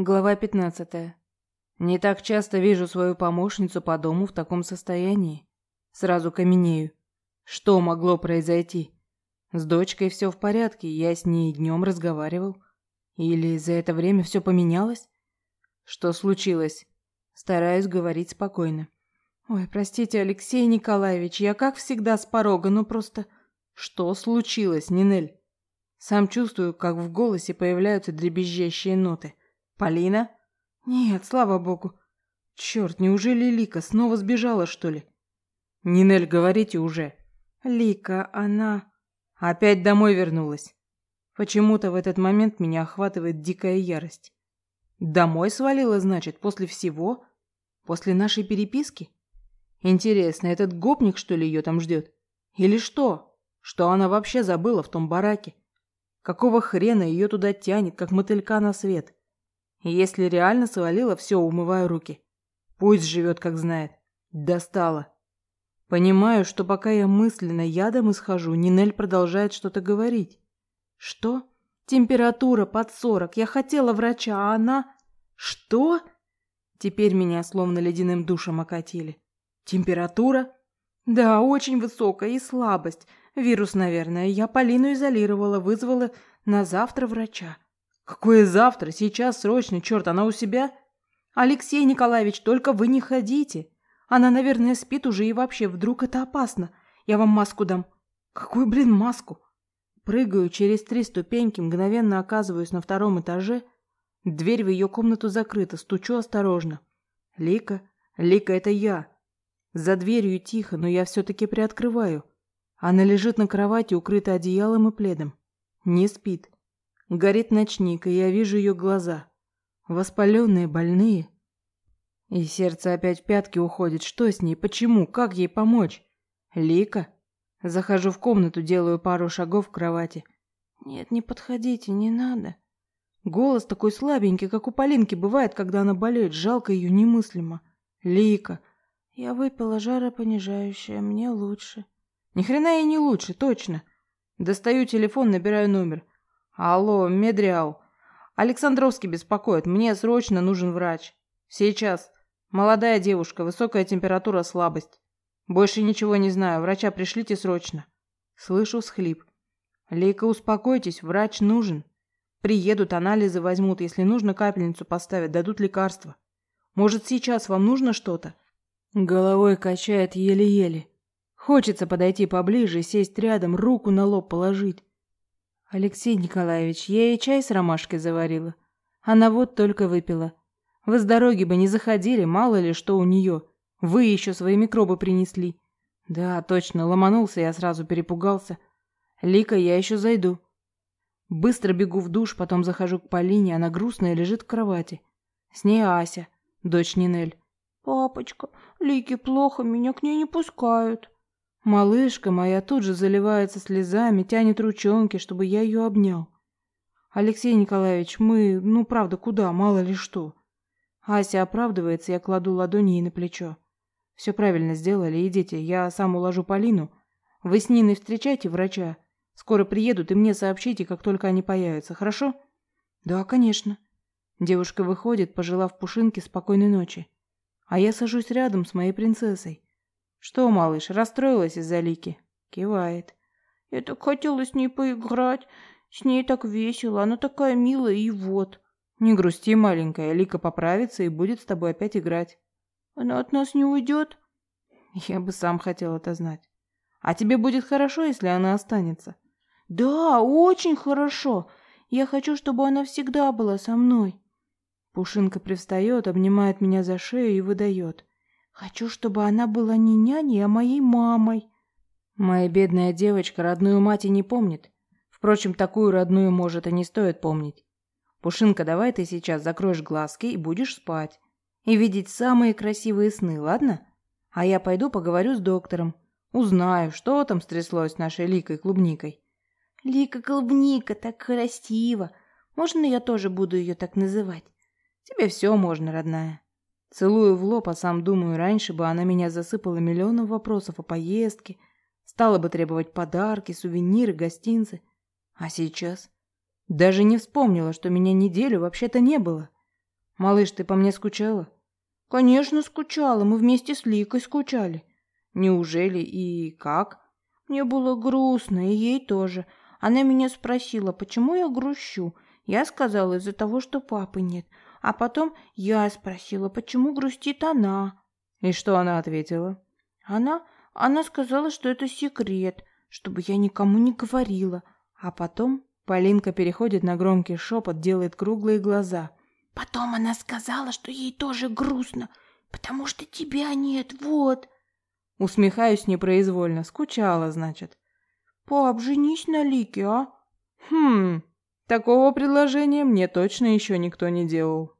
Глава 15. Не так часто вижу свою помощницу по дому в таком состоянии. Сразу каменею. Что могло произойти? С дочкой все в порядке, я с ней днем разговаривал. Или за это время все поменялось? Что случилось? Стараюсь говорить спокойно. Ой, простите, Алексей Николаевич, я как всегда с порога, ну просто... Что случилось, Нинель? Сам чувствую, как в голосе появляются дребезжащие ноты. Полина? Нет, слава богу. Черт, неужели Лика снова сбежала, что ли? Нинель, говорите уже. Лика, она... Опять домой вернулась. Почему-то в этот момент меня охватывает дикая ярость. Домой свалила, значит, после всего? После нашей переписки? Интересно, этот гопник, что ли, ее там ждет? Или что? Что она вообще забыла в том бараке? Какого хрена ее туда тянет, как мотылька на свет? Если реально свалила, все, умываю руки. Пусть живет, как знает. Достала. Понимаю, что пока я мысленно ядом исхожу, Нинель продолжает что-то говорить. Что? Температура под сорок. Я хотела врача, а она... Что? Теперь меня словно ледяным душем окатили. Температура? Да, очень высокая и слабость. Вирус, наверное. Я Полину изолировала, вызвала на завтра врача. Какое завтра? Сейчас срочно, черт, она у себя? Алексей Николаевич, только вы не ходите. Она, наверное, спит уже и вообще, вдруг это опасно. Я вам маску дам. Какую, блин, маску? Прыгаю через три ступеньки, мгновенно оказываюсь на втором этаже. Дверь в ее комнату закрыта, стучу осторожно. Лика, Лика, это я. За дверью тихо, но я все-таки приоткрываю. Она лежит на кровати, укрыта одеялом и пледом. Не спит. Горит ночник, и я вижу ее глаза. Воспаленные, больные. И сердце опять в пятки уходит. Что с ней? Почему? Как ей помочь? Лика? Захожу в комнату, делаю пару шагов к кровати. Нет, не подходите, не надо. Голос такой слабенький, как у Полинки бывает, когда она болеет. Жалко ее немыслимо. Лика. Я выпила жаропонижающее, мне лучше. Ни хрена ей не лучше, точно. Достаю телефон, набираю номер. Алло, Медриал. Александровский беспокоит. Мне срочно нужен врач. Сейчас. Молодая девушка, высокая температура, слабость. Больше ничего не знаю. Врача пришлите срочно. Слышу схлип. Лейка, успокойтесь, врач нужен. Приедут, анализы возьмут, если нужно, капельницу поставят, дадут лекарства. Может, сейчас вам нужно что-то? Головой качает еле-еле. Хочется подойти поближе, сесть рядом, руку на лоб положить. Алексей Николаевич, я ей чай с ромашкой заварила. Она вот только выпила. Вы с дороги бы не заходили, мало ли что у нее. Вы еще свои микробы принесли. Да, точно, ломанулся, я сразу перепугался. Лика, я еще зайду. Быстро бегу в душ, потом захожу к Полине, она грустная лежит в кровати. С ней Ася, дочь Нинель. Папочка, Лике плохо, меня к ней не пускают. Малышка моя тут же заливается слезами, тянет ручонки, чтобы я ее обнял. Алексей Николаевич, мы, ну правда, куда, мало ли что. Ася оправдывается, я кладу ладони ей на плечо. Все правильно сделали, идите, я сам уложу Полину. Вы с Ниной встречайте врача. Скоро приедут и мне сообщите, как только они появятся, хорошо? Да, конечно. Девушка выходит, пожелав Пушинке спокойной ночи. А я сажусь рядом с моей принцессой. «Что, малыш, расстроилась из-за Лики?» Кивает. «Я так хотела с ней поиграть. С ней так весело, она такая милая, и вот...» «Не грусти, маленькая, Лика поправится и будет с тобой опять играть». «Она от нас не уйдет?» «Я бы сам хотел это знать. А тебе будет хорошо, если она останется?» «Да, очень хорошо. Я хочу, чтобы она всегда была со мной». Пушинка привстает, обнимает меня за шею и выдает. Хочу, чтобы она была не няней, а моей мамой. Моя бедная девочка родную мать и не помнит. Впрочем, такую родную, может, и не стоит помнить. Пушинка, давай ты сейчас закроешь глазки и будешь спать. И видеть самые красивые сны, ладно? А я пойду поговорю с доктором. Узнаю, что там стряслось с нашей Ликой-клубникой. Лика-клубника, так красиво. Можно я тоже буду ее так называть? Тебе все можно, родная. Целую в лоб, а сам думаю, раньше бы она меня засыпала миллионом вопросов о поездке, стала бы требовать подарки, сувениры, гостинцы. А сейчас? Даже не вспомнила, что меня неделю вообще-то не было. Малыш, ты по мне скучала? Конечно, скучала. Мы вместе с Ликой скучали. Неужели и как? Мне было грустно, и ей тоже. Она меня спросила, почему я грущу. Я сказала, из-за того, что папы нет. А потом я спросила, почему грустит она. И что она ответила? Она, она сказала, что это секрет, чтобы я никому не говорила. А потом Полинка переходит на громкий шепот, делает круглые глаза. Потом она сказала, что ей тоже грустно, потому что тебя нет, вот. Усмехаюсь непроизвольно. Скучала, значит. Пап, женись на Лике, а? Хм, такого предложения мне точно еще никто не делал.